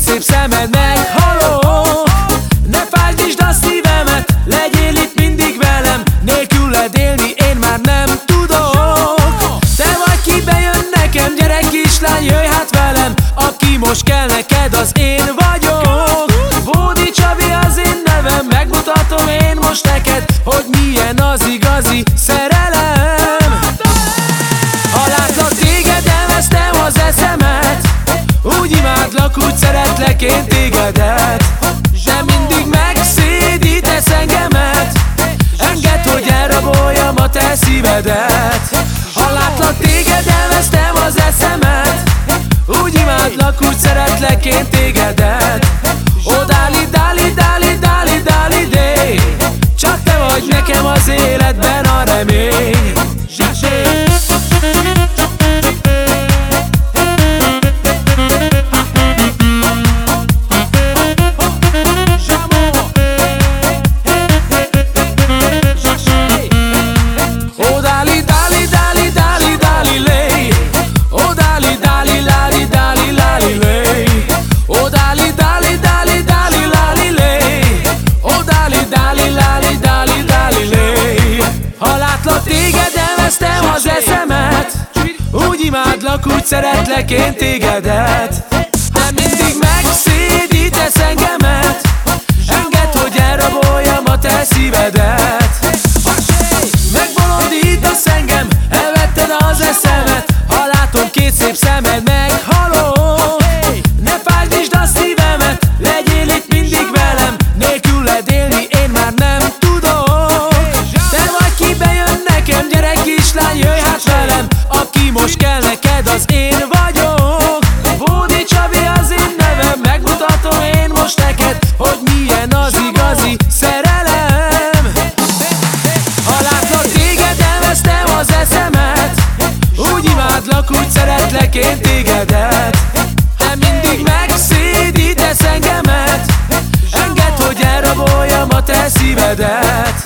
Szép szemed meghaló Ne fájdítsd a szívemet, legyél itt mindig velem. Nélküled élni én már nem tudok. Te vagy ki bejön nekem, gyerek kislány, jöjj hát velem. Aki most kell neked, az én vagyok. Bódi Csabi az én nevem, megmutatom én most neked Hogy milyen az igazi én tégedet De mindig megszédítesz engemet Engedd, hogy elraboljam a te szívedet Ha látlak téged, elvesztem az eszemet Úgy imádlak, úgy szeretlek én tégedet Oh, dali, dali, dali, dali, dali, dé Csak te vagy nekem az életben a remény úgy szeretlek én tégedet igazi szerelem. Ha látlak téged, elvesztem az eszemet. Úgy imádlak, úgy szeretlek én tégedet. Te mindig megszédítesz engemet. Engedd, hogy elraboljam a te szívedet